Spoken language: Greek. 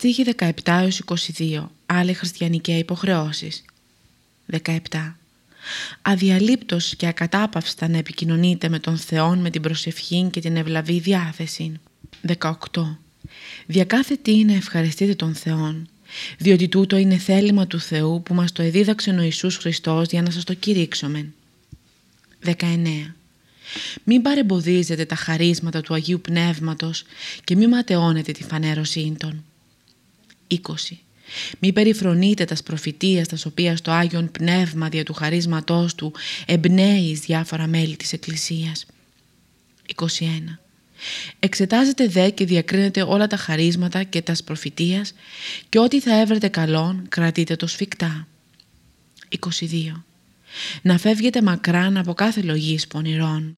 Στίχη 17-22. Άλλη χριστιανική υποχρεώσεις. 17. Αδιαλείπτως και ακατάπαυστα να επικοινωνείτε με τον Θεό με την προσευχή και την ευλαβή διάθεση. 18. Δια κάθε τι να ευχαριστείτε τον Θεόν, διότι τούτο είναι θέλημα του Θεού που μας το εδίδαξε ο Ιησούς Χριστός για να σας το κηρύξουμε. 19. Μην παρεμποδίζετε τα χαρίσματα του Αγίου Πνεύματος και μην ματαιώνετε τη φανέρωσή των. 20. Μη περιφρονείτε τας προφητείας τας οποίας το Άγιον Πνεύμα δια του χαρίσματός του εμπνέει διάφορα μέλη της Εκκλησίας. 21. Εξετάζετε δε και διακρίνετε όλα τα χαρίσματα και τας προφητείας και ό,τι θα έβρετε καλόν κρατείτε το σφιχτά. 22. Να φεύγετε μακράν από κάθε λογής πονηρών